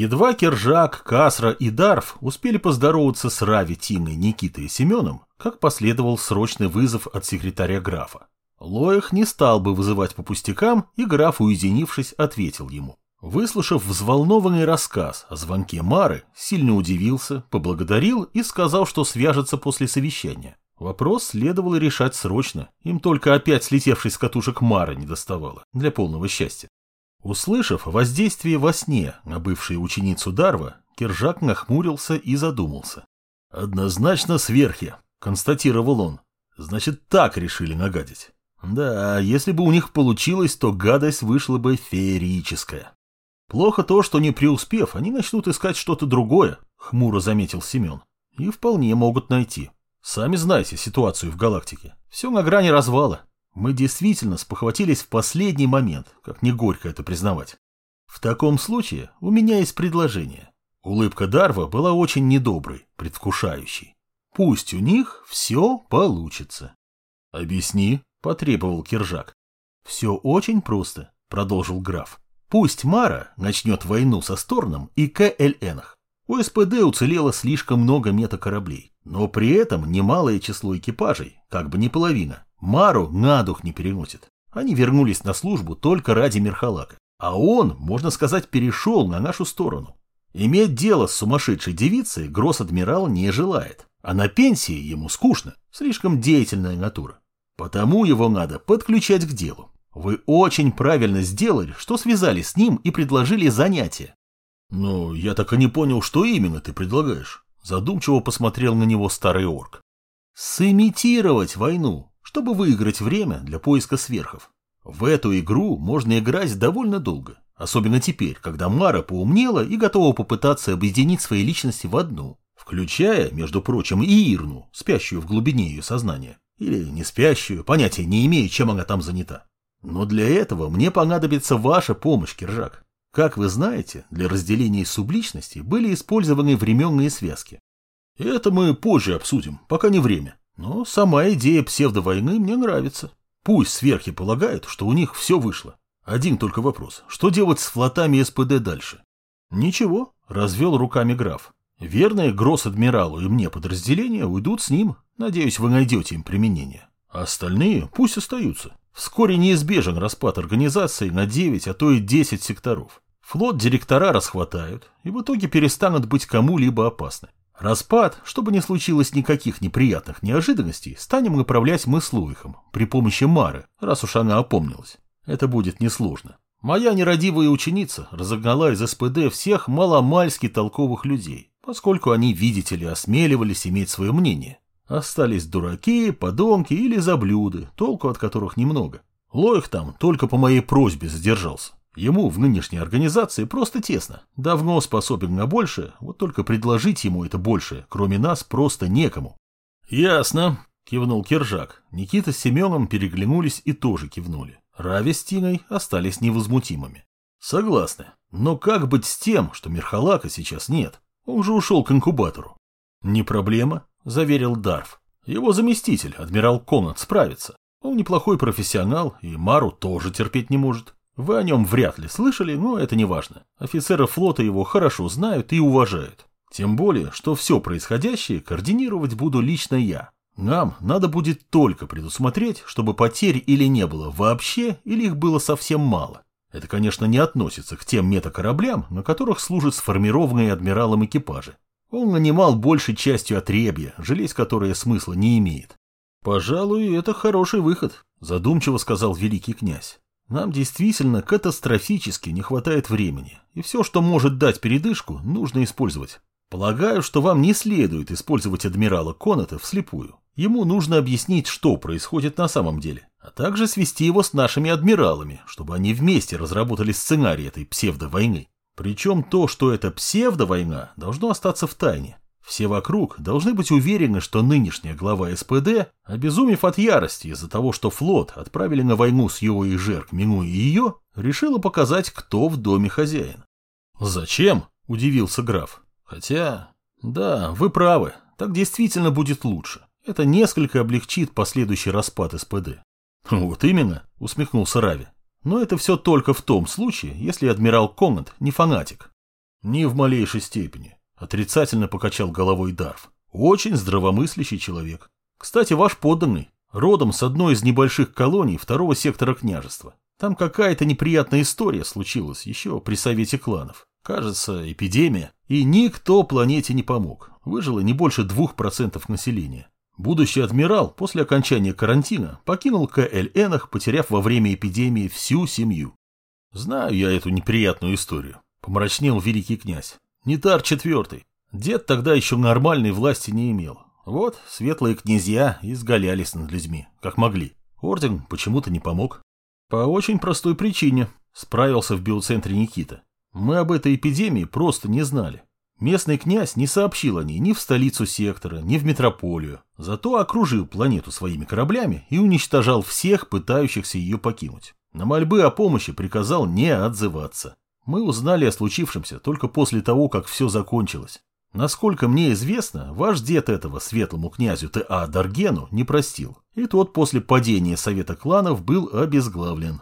Едва Кержак, Касра и Дарф успели поздороваться с Рави, Тимой, Никитой и Семеном, как последовал срочный вызов от секретаря графа. Лоях не стал бы вызывать по пустякам, и граф, уединившись, ответил ему. Выслушав взволнованный рассказ о звонке Мары, сильно удивился, поблагодарил и сказал, что свяжется после совещания. Вопрос следовало решать срочно, им только опять слетевший с катушек Мары не доставало, для полного счастья. Услышав воздействие во сне на бывшую ученицу Дарва, Киржак нахмурился и задумался. «Однозначно сверхи», — констатировал он. «Значит, так решили нагадить. Да, если бы у них получилось, то гадость вышла бы феерическая». «Плохо то, что не преуспев, они начнут искать что-то другое», — хмуро заметил Семен. «И вполне могут найти. Сами знаете ситуацию в галактике. Все на грани развала. Мы действительно спохватились в последний момент, как не горько это признавать. В таком случае у меня есть предложение. Улыбка Дарва была очень недоброй, предвкушающей. Пусть у них все получится. Объясни, потребовал Киржак. Все очень просто, продолжил граф. Пусть Мара начнет войну со Сторном и КЛНах. У СПД уцелело слишком много метакораблей, но при этом немалое число экипажей, как бы не половина, Мару на дух не переносит. Они вернулись на службу только ради Мерхалака. А он, можно сказать, перешел на нашу сторону. Иметь дело с сумасшедшей девицей гросс-адмирал не желает. А на пенсии ему скучно, слишком деятельная натура. Потому его надо подключать к делу. Вы очень правильно сделали, что связали с ним и предложили занятие. Но я так и не понял, что именно ты предлагаешь. Задумчиво посмотрел на него старый орк. Сымитировать войну, чтобы выиграть время для поиска сверхов. В эту игру можно играть довольно долго, особенно теперь, когда Мара поумнела и готова попытаться объединить свои личности в одну, включая, между прочим, и Ирну, спящую в глубине ее сознания. Или не спящую, понятия не имею, чем она там занята. Но для этого мне понадобится ваша помощь, Киржак. Как вы знаете, для разделения субличности были использованы временные связки. Это мы позже обсудим, пока не время. Но сама идея псевдовойны мне нравится. Пусть сверхи полагают, что у них все вышло. Один только вопрос. Что делать с флотами СПД дальше? Ничего, развел руками граф. Верные гросс-адмиралу и мне подразделения уйдут с ним. Надеюсь, вы найдете им применение. А остальные пусть остаются. Вскоре неизбежен распад организации на 9, а то и 10 секторов. Флот директора расхватают и в итоге перестанут быть кому-либо опасны. Распад, чтобы не случилось никаких неприятных неожиданностей, станем направлять мы с Луихом при помощи Мары, раз уж она опомнилась. Это будет несложно. Моя нерадивая ученица разогнала из СПД всех маломальски толковых людей, поскольку они, видите ли, осмеливались иметь свое мнение. Остались дураки, подонки или заблюды, толку от которых немного. Лоих там только по моей просьбе задержался. Ему в нынешней организации просто тесно. Давно способен на большее, вот только предложить ему это большее, кроме нас, просто некому. Ясно, кивнул Киржак. Никита с Семеном переглянулись и тоже кивнули. Рави с Тиной остались невозмутимыми. Согласны. Но как быть с тем, что Мерхалака сейчас нет? Он же ушел к инкубатору. Не проблема, заверил Дарф. Его заместитель, адмирал Конан, справится. Он неплохой профессионал, и Мару тоже терпеть не может. Вы о нем вряд ли слышали, но это не важно. Офицеры флота его хорошо знают и уважают. Тем более, что все происходящее координировать буду лично я. Нам надо будет только предусмотреть, чтобы потерь или не было вообще, или их было совсем мало. Это, конечно, не относится к тем метакораблям, на которых служат сформированные адмиралом экипажи. Он нанимал большей частью отребья, жалеть которое смысла не имеет. «Пожалуй, это хороший выход», – задумчиво сказал великий князь. Нам действительно катастрофически не хватает времени, и все, что может дать передышку, нужно использовать. Полагаю, что вам не следует использовать адмирала Коната вслепую. Ему нужно объяснить, что происходит на самом деле, а также свести его с нашими адмиралами, чтобы они вместе разработали сценарий этой псевдовойны. Причем то, что это псевдовойна, должно остаться в тайне. Все вокруг должны быть уверены, что нынешняя глава СПД, обезумев от ярости из-за того, что флот отправили на войну с его и Жерк, минуя ее, решила показать, кто в доме хозяин. «Зачем?» – удивился граф. «Хотя, да, вы правы, так действительно будет лучше. Это несколько облегчит последующий распад СПД». «Вот именно», – усмехнулся Рави. «Но это все только в том случае, если адмирал Коннет не фанатик. Ни в малейшей степени. Отрицательно покачал головой Дарф. Очень здравомыслящий человек. Кстати, ваш подданный, родом с одной из небольших колоний второго сектора княжества. Там какая-то неприятная история случилась еще при совете кланов. Кажется, эпидемия. И никто планете не помог. Выжило не больше двух процентов населения. Будущий адмирал после окончания карантина покинул КЛНах, потеряв во время эпидемии всю семью. Знаю я эту неприятную историю. Помрачнел великий князь. Нитар четвертый. Дед тогда еще нормальной власти не имел. Вот светлые князья изгалялись над людьми, как могли. Орден почему-то не помог. По очень простой причине, справился в биоцентре Никита. Мы об этой эпидемии просто не знали. Местный князь не сообщил о ней ни в столицу сектора, ни в метрополию, зато окружил планету своими кораблями и уничтожал всех, пытающихся ее покинуть. На мольбы о помощи приказал не отзываться. Мы узнали о случившемся только после того, как все закончилось. Насколько мне известно, ваш дед этого светлому князю Т.А. Даргену не простил, и тот после падения Совета кланов был обезглавлен.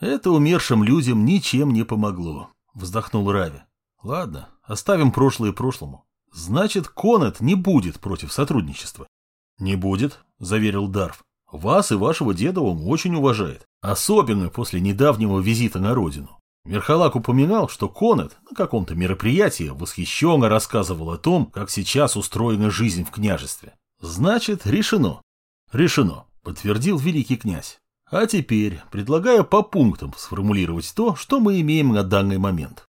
Это умершим людям ничем не помогло, вздохнул Рави. Ладно, оставим прошлое прошлому. Значит, Конет не будет против сотрудничества. Не будет, заверил Дарф. Вас и вашего деда он очень уважает, особенно после недавнего визита на родину. Мерхалак упоминал, что Конет на каком-то мероприятии восхищенно рассказывал о том, как сейчас устроена жизнь в княжестве. Значит, решено. Решено, подтвердил великий князь. А теперь предлагаю по пунктам сформулировать то, что мы имеем на данный момент.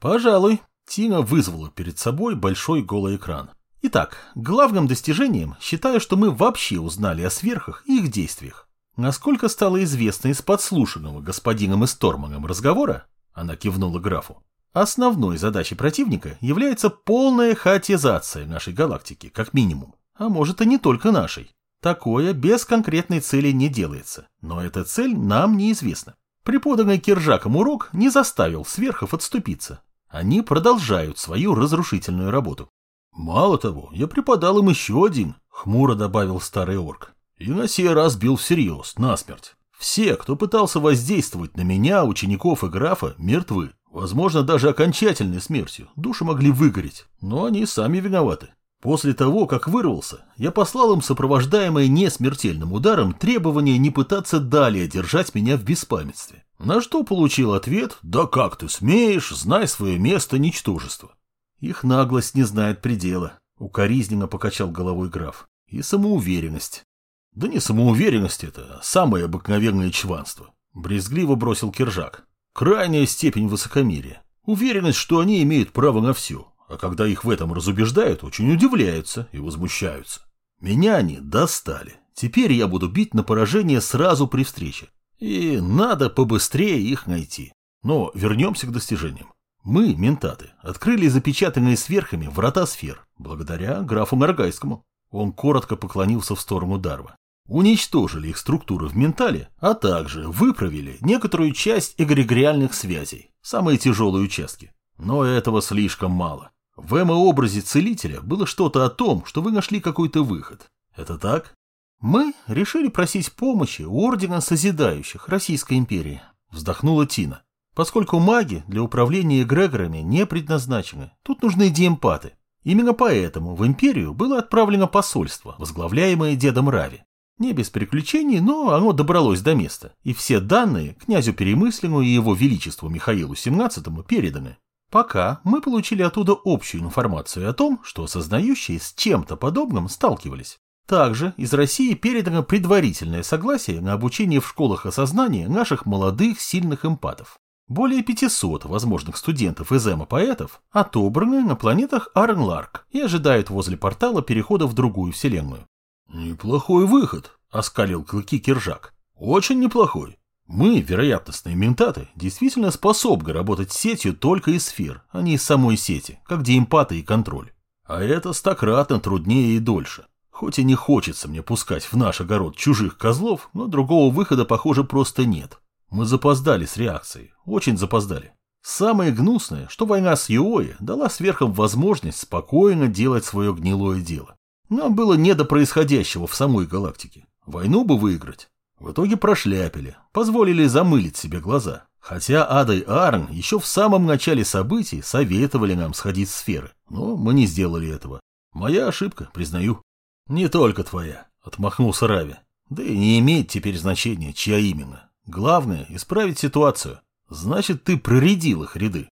Пожалуй, Тина вызвала перед собой большой голый экран. Итак, главным достижением считаю, что мы вообще узнали о сверхах и их действиях. Насколько стало известно из подслушанного господином Исторманом разговора, она кивнула графу, основной задачей противника является полная хаотизация нашей галактики, как минимум, а может и не только нашей. Такое без конкретной цели не делается, но эта цель нам неизвестна. Преподанный Киржаком урок не заставил сверхов отступиться, они продолжают свою разрушительную работу. Мало того, я преподал им еще один, хмуро добавил старый орк. И на сей раз бил всерьез, насмерть. Все, кто пытался воздействовать на меня, учеников и графа, мертвы. Возможно, даже окончательной смертью. Души могли выгореть, но они сами виноваты. После того, как вырвался, я послал им сопровождаемое несмертельным ударом требование не пытаться далее держать меня в беспамятстве. На что получил ответ «Да как ты смеешь, знай свое место, ничтожество». Их наглость не знает предела, укоризненно покачал головой граф. И самоуверенность. Да не самоуверенность это, а самое обыкновенное чванство. Брезгливо бросил Киржак. Крайняя степень высокомерия. Уверенность, что они имеют право на все, а когда их в этом разубеждают, очень удивляются и возмущаются. Меня они достали. Теперь я буду бить на поражение сразу при встрече. И надо побыстрее их найти. Но вернемся к достижениям. Мы, ментаты, открыли запечатанные сверхами врата сфер, благодаря графу Наргайскому. Он коротко поклонился в сторону Дарва. Уничтожили их структуры в ментале, а также выправили некоторую часть эгрегориальных связей, самые тяжелые участки. Но этого слишком мало. В эмо-образе целителя было что-то о том, что вы нашли какой-то выход. Это так? Мы решили просить помощи у Ордена Созидающих Российской империи, вздохнула Тина. Поскольку маги для управления эгрегорами не предназначены, тут нужны диэмпаты. Именно поэтому в империю было отправлено посольство, возглавляемое дедом Рави. Не без приключений, но оно добралось до места, и все данные князю Перемыслену и его величеству Михаилу XVII переданы. Пока мы получили оттуда общую информацию о том, что осознающие с чем-то подобным сталкивались. Также из России передано предварительное согласие на обучение в школах осознания наших молодых сильных эмпатов. Более 500 возможных студентов из эмо-поэтов отобраны на планетах Арнларк и ожидают возле портала перехода в другую вселенную. «Неплохой выход», — оскалил клыки Киржак. «Очень неплохой. Мы, вероятностные ментаты, действительно способны работать сетью только из сфер, а не из самой сети, как деэмпаты и контроль. А это стократно труднее и дольше. Хоть и не хочется мне пускать в наш огород чужих козлов, но другого выхода, похоже, просто нет. Мы запоздали с реакцией, очень запоздали. Самое гнусное, что война с Юои дала сверхом возможность спокойно делать свое гнилое дело. Нам было не до происходящего в самой галактике. Войну бы выиграть, в итоге прошляпили, позволили замылить себе глаза. Хотя Ада и Арн еще в самом начале событий советовали нам сходить в сферы, но мы не сделали этого. Моя ошибка, признаю. Не только твоя, отмахнулся Рави. Да и не имеет теперь значения, чья именно. Главное – исправить ситуацию. Значит, ты проредил их ряды.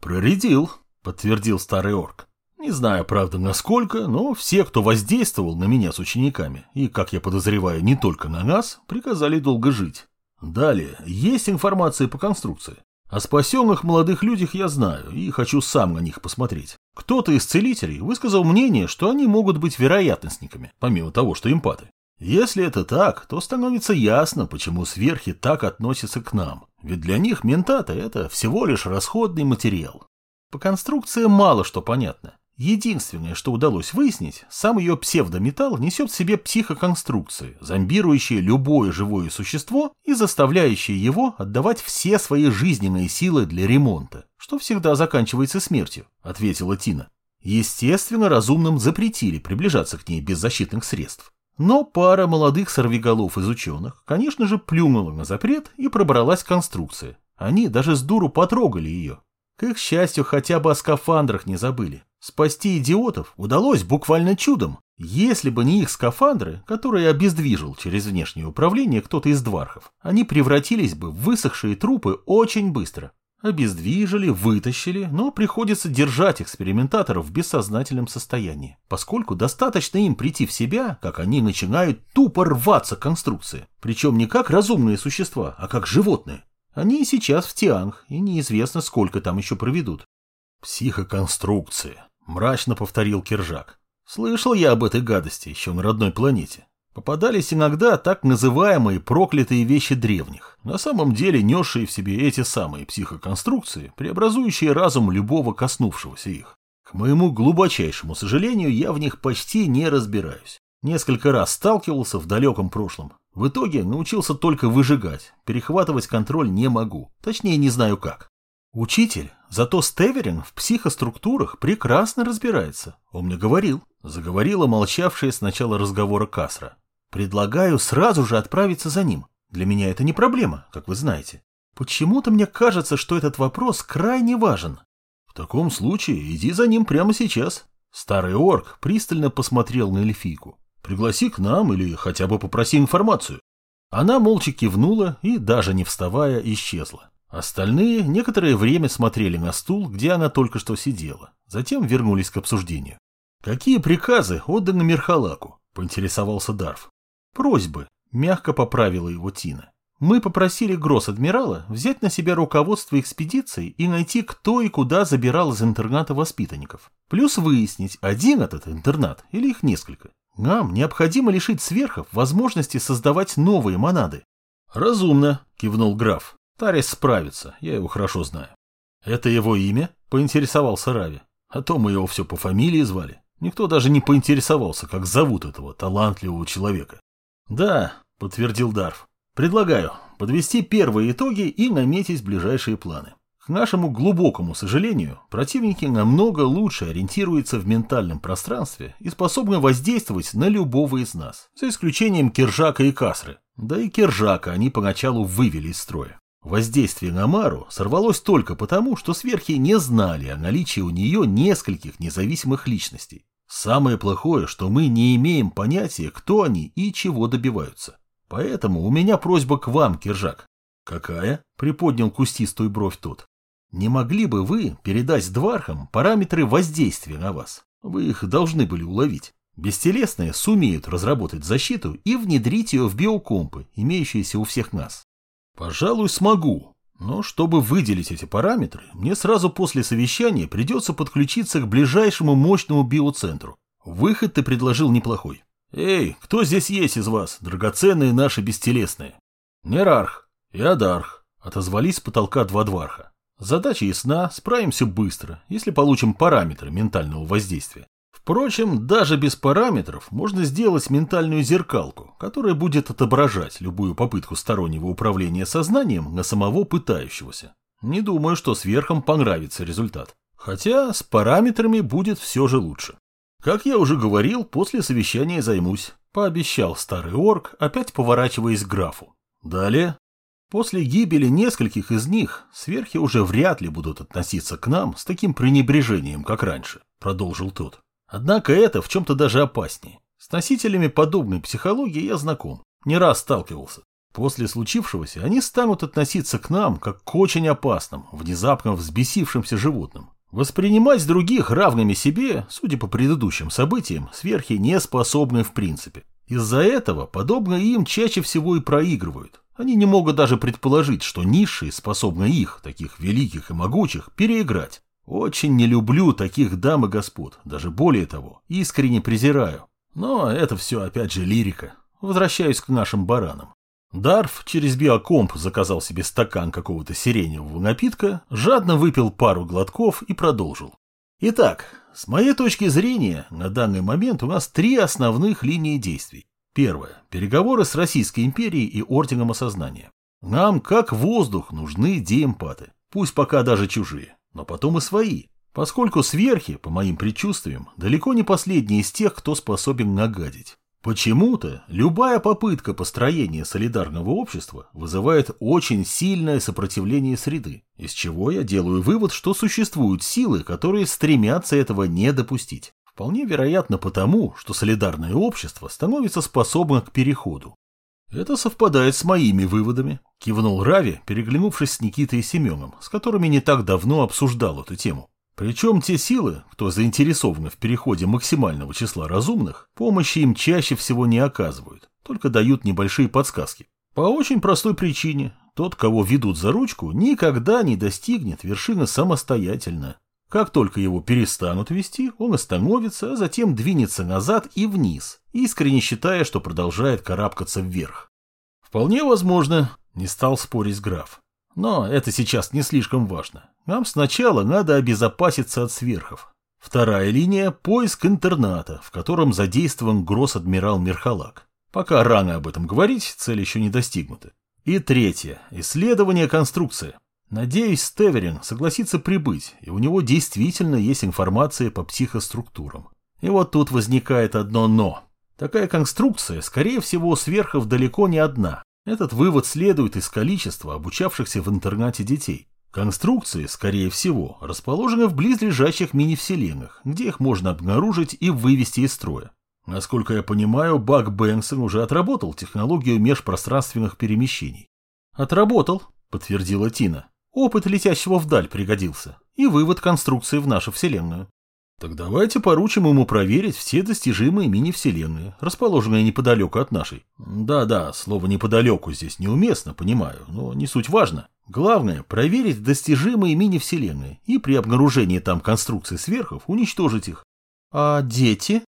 Проредил, подтвердил старый орк. Не знаю, правда, насколько, но все, кто воздействовал на меня с учениками, и, как я подозреваю, не только на нас, приказали долго жить. Далее, есть информация по конструкции. О спасенных молодых людях я знаю и хочу сам на них посмотреть. Кто-то из целителей высказал мнение, что они могут быть вероятностниками, помимо того, что эмпаты. Если это так, то становится ясно, почему сверхи так относятся к нам. Ведь для них ментаты – это всего лишь расходный материал. По конструкции мало что понятно. Единственное, что удалось выяснить, сам ее псевдометалл несет в себе психоконструкции, зомбирующие любое живое существо и заставляющие его отдавать все свои жизненные силы для ремонта, что всегда заканчивается смертью, ответила Тина. Естественно, разумным запретили приближаться к ней без защитных средств. Но пара молодых сорвиголов из ученых, конечно же, плюнула на запрет и пробралась к конструкции. Они даже с дуру потрогали ее. К их счастью, хотя бы о скафандрах не забыли. Спасти идиотов удалось буквально чудом, если бы не их скафандры, которые обездвижил через внешнее управление кто-то из двархов. Они превратились бы в высохшие трупы очень быстро. Обездвижили, вытащили, но приходится держать экспериментаторов в бессознательном состоянии, поскольку достаточно им прийти в себя, как они начинают тупо рваться конструкции. Причем не как разумные существа, а как животные. Они сейчас в Тианг, и неизвестно, сколько там еще проведут. Психоконструкция. Мрачно повторил Киржак. Слышал я об этой гадости еще на родной планете. Попадались иногда так называемые проклятые вещи древних, на самом деле несшие в себе эти самые психоконструкции, преобразующие разум любого коснувшегося их. К моему глубочайшему сожалению, я в них почти не разбираюсь. Несколько раз сталкивался в далеком прошлом. В итоге научился только выжигать, перехватывать контроль не могу, точнее не знаю как. Учитель, зато Стеверин в психоструктурах прекрасно разбирается. Он мне говорил. Заговорила молчавшая с начала разговора Касра. Предлагаю сразу же отправиться за ним. Для меня это не проблема, как вы знаете. Почему-то мне кажется, что этот вопрос крайне важен. В таком случае иди за ним прямо сейчас. Старый орк пристально посмотрел на эльфийку. Пригласи к нам или хотя бы попроси информацию. Она молча кивнула и, даже не вставая, исчезла. Остальные некоторое время смотрели на стул, где она только что сидела. Затем вернулись к обсуждению. «Какие приказы отданы Мерхалаку?» – поинтересовался Дарф. «Просьбы», – мягко поправила его Тина. «Мы попросили Гросс-адмирала взять на себя руководство экспедицией и найти, кто и куда забирал из интерната воспитанников. Плюс выяснить, один этот интернат или их несколько. Нам необходимо лишить сверхов возможности создавать новые монады». «Разумно», – кивнул граф. Тарис справится, я его хорошо знаю. Это его имя? Поинтересовался Рави. А то мы его все по фамилии звали. Никто даже не поинтересовался, как зовут этого талантливого человека. Да, подтвердил Дарф. Предлагаю подвести первые итоги и наметить ближайшие планы. К нашему глубокому сожалению, противники намного лучше ориентируются в ментальном пространстве и способны воздействовать на любого из нас, за исключением Киржака и Касры. Да и Киржака они поначалу вывели из строя. Воздействие на Мару сорвалось только потому, что сверхи не знали о наличии у нее нескольких независимых личностей. Самое плохое, что мы не имеем понятия, кто они и чего добиваются. Поэтому у меня просьба к вам, Киржак. Какая? Приподнял кустистую бровь тот. Не могли бы вы передать двархам параметры воздействия на вас? Вы их должны были уловить. Бестелесные сумеют разработать защиту и внедрить ее в биокомпы, имеющиеся у всех нас. Пожалуй, смогу. Но чтобы выделить эти параметры, мне сразу после совещания придется подключиться к ближайшему мощному биоцентру. Выход ты предложил неплохой. Эй, кто здесь есть из вас, драгоценные наши бестелесные? Нерарх и Адарх, отозвались с потолка два дварха. Задача ясна, справимся быстро, если получим параметры ментального воздействия. Впрочем, даже без параметров можно сделать ментальную зеркалку, которая будет отображать любую попытку стороннего управления сознанием на самого пытающегося. Не думаю, что сверхом понравится результат. Хотя с параметрами будет все же лучше. Как я уже говорил, после совещания займусь, пообещал старый орк, опять поворачиваясь к графу. Далее После гибели нескольких из них сверхи уже вряд ли будут относиться к нам с таким пренебрежением, как раньше, продолжил тот. Однако это в чем-то даже опаснее. С носителями подобной психологии я знаком, не раз сталкивался. После случившегося они станут относиться к нам как к очень опасным, внезапно взбесившимся животным. Воспринимать других равными себе, судя по предыдущим событиям, сверхи не способны в принципе. Из-за этого подобно им чаще всего и проигрывают. Они не могут даже предположить, что низшие способны их, таких великих и могучих, переиграть. Очень не люблю таких дам и господ, даже более того, искренне презираю. Но это все опять же лирика. Возвращаюсь к нашим баранам. Дарф через биокомп заказал себе стакан какого-то сиреневого напитка, жадно выпил пару глотков и продолжил. Итак, с моей точки зрения, на данный момент у нас три основных линии действий. Первое. Переговоры с Российской империей и Орденом Осознания. Нам, как воздух, нужны деэмпаты. Пусть пока даже чужие, но потом и свои. Поскольку сверхи, по моим предчувствиям, далеко не последние из тех, кто способен нагадить. Почему-то любая попытка построения солидарного общества вызывает очень сильное сопротивление среды, из чего я делаю вывод, что существуют силы, которые стремятся этого не допустить. Вполне вероятно потому, что солидарное общество становится способно к переходу. Это совпадает с моими выводами, кивнул Рави, переглянувшись с Никитой и Семеном, с которыми не так давно обсуждал эту тему. Причем те силы, кто заинтересованы в переходе максимального числа разумных, помощи им чаще всего не оказывают, только дают небольшие подсказки. По очень простой причине, тот, кого ведут за ручку, никогда не достигнет вершины самостоятельно. Как только его перестанут вести, он остановится, а затем двинется назад и вниз, искренне считая, что продолжает карабкаться вверх. Вполне возможно, не стал спорить граф. Но это сейчас не слишком важно. Нам сначала надо обезопаситься от сверхов. Вторая линия – поиск интерната, в котором задействован гросс-адмирал Мерхалак. Пока рано об этом говорить, цель еще не достигнута. И третье – исследование конструкции. Надеюсь, Стеверин согласится прибыть, и у него действительно есть информация по психоструктурам. И вот тут возникает одно «но». Такая конструкция, скорее всего, сверхов далеко не одна. Этот вывод следует из количества обучавшихся в интернате детей. Конструкции, скорее всего, расположены в близлежащих мини-вселенных, где их можно обнаружить и вывести из строя. Насколько я понимаю, Бак Бэнксон уже отработал технологию межпространственных перемещений. «Отработал», — подтвердила Тина. Опыт летящего вдаль пригодился. И вывод конструкции в нашу Вселенную. Так давайте поручим ему проверить все достижимые мини-вселенные, расположенные неподалеку от нашей. Да-да, слово «неподалеку» здесь неуместно, понимаю, но не суть важно. Главное – проверить достижимые мини-вселенные и при обнаружении там конструкций сверхов уничтожить их. А дети?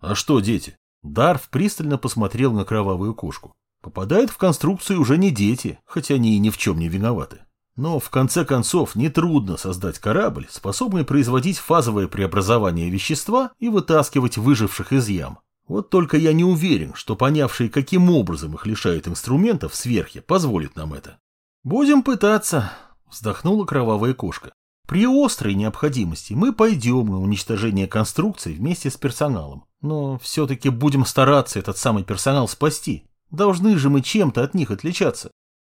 А что дети? Дарф пристально посмотрел на кровавую кошку. Попадают в конструкцию уже не дети, хотя они и ни в чем не виноваты. Но в конце концов нетрудно создать корабль, способный производить фазовое преобразование вещества и вытаскивать выживших из ям. Вот только я не уверен, что понявшие, каким образом их лишают инструментов сверхи, позволит нам это. «Будем пытаться», — вздохнула кровавая кошка. «При острой необходимости мы пойдем на уничтожение конструкций вместе с персоналом. Но все-таки будем стараться этот самый персонал спасти. Должны же мы чем-то от них отличаться».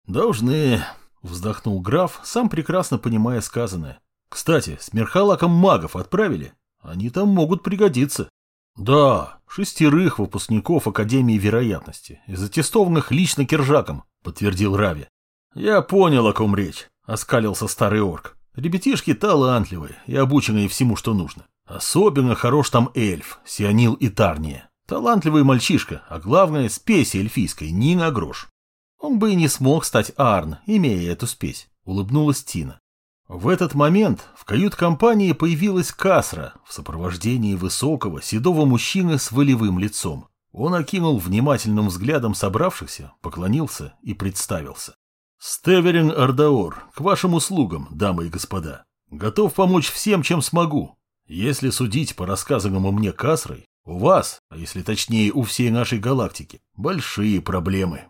«Должны», Вздохнул граф, сам прекрасно понимая сказанное. Кстати, с Мерхалаком магов отправили. Они там могут пригодиться. Да, шестерых выпускников Академии Вероятности, затестованных лично Киржаком, подтвердил Рави. Я понял, о ком речь, оскалился старый орк. Ребятишки талантливые и обученные всему, что нужно. Особенно хорош там эльф, Сионил и Тарния. Талантливый мальчишка, а главное, спеси эльфийской, ни на грош. Он бы и не смог стать Арн, имея эту спесь, улыбнулась Тина. В этот момент в кают-компании появилась Касра в сопровождении высокого, седого мужчины с волевым лицом. Он окинул внимательным взглядом собравшихся, поклонился и представился. «Стеверин Ардаор, к вашим услугам, дамы и господа. Готов помочь всем, чем смогу. Если судить по рассказанному мне Касрой, у вас, а если точнее у всей нашей галактики, большие проблемы».